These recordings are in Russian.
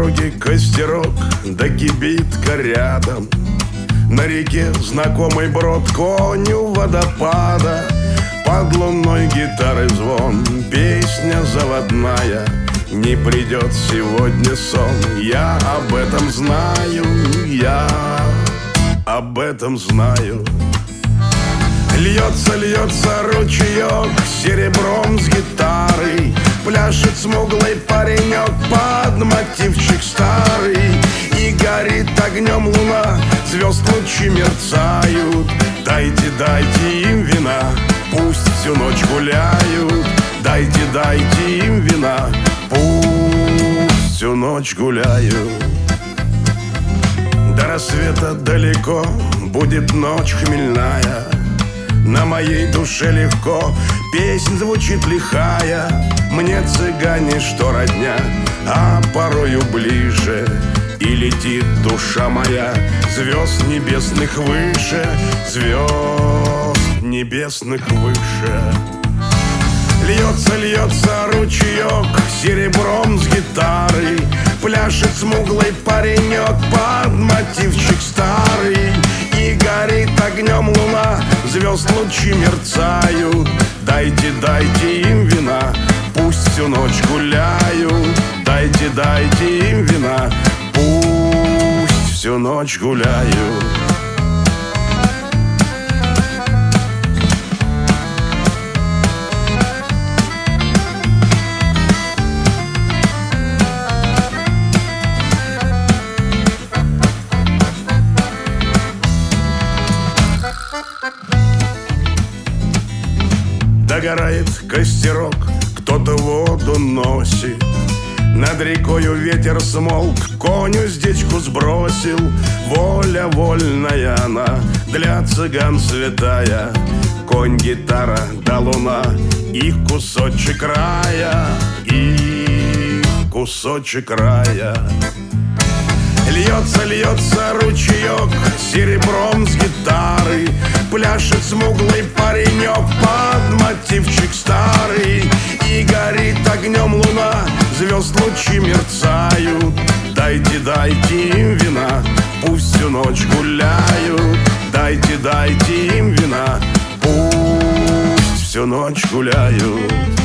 дороге костерок, да кибитка рядом. На реке знакомый брод, коню водопада. Под луной гитары звон, песня заводная. Не придет сегодня сон, я об этом знаю, я об этом знаю. Льется, льется ручеек серебром с гитарой. Пляшет смуглый паренек под мотивчик старый И горит огнем луна, звезд лучи мерцают. Дайте, дайте им вина, пусть всю ночь гуляют. Дайте, дайте им вина, пусть всю ночь гуляют. До рассвета далеко будет ночь хмельная на моей душе легко. Песнь звучит лихая. Мне цыгане, что родня? А порою ближе И летит душа моя. Звезд небесных выше. Звезд небесных выше. Льется, льется ручеек Серебром с гитарой. Пляшет смуглый паренек Под мотивчик Звезд лучи мерцают. Дайте, дайте им вина Пусть всю ночь гуляют. Дайте, дайте им вина Пусть всю ночь гуляют Догорает костерок, кто-то воду носит. Над рекою ветер смолк, конь уздечку сбросил. Воля вольная она, для цыган святая. Конь, гитара да луна, и кусочек рая И кусочек рая Льется, льется ручеек серебром с гитары Пляшет смуглый паренек под мотивчик старый. И горит огнем луна, звезд лучи мерцают. Дайте, дайте им вина, пусть всю ночь гуляют. Дайте, дайте им вина, пусть всю ночь гуляют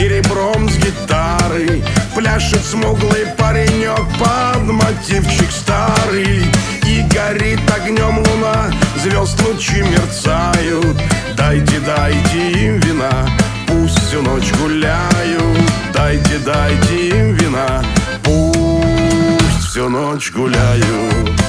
серебром с гитары Пляшет смуглый паренек под мотивчик старый. И горит огнем луна, звезд лучи мерцают. Дайте, дайте им вина, пусть всю ночь гуляют. Дайте, дайте им вина, пусть всю ночь гуляют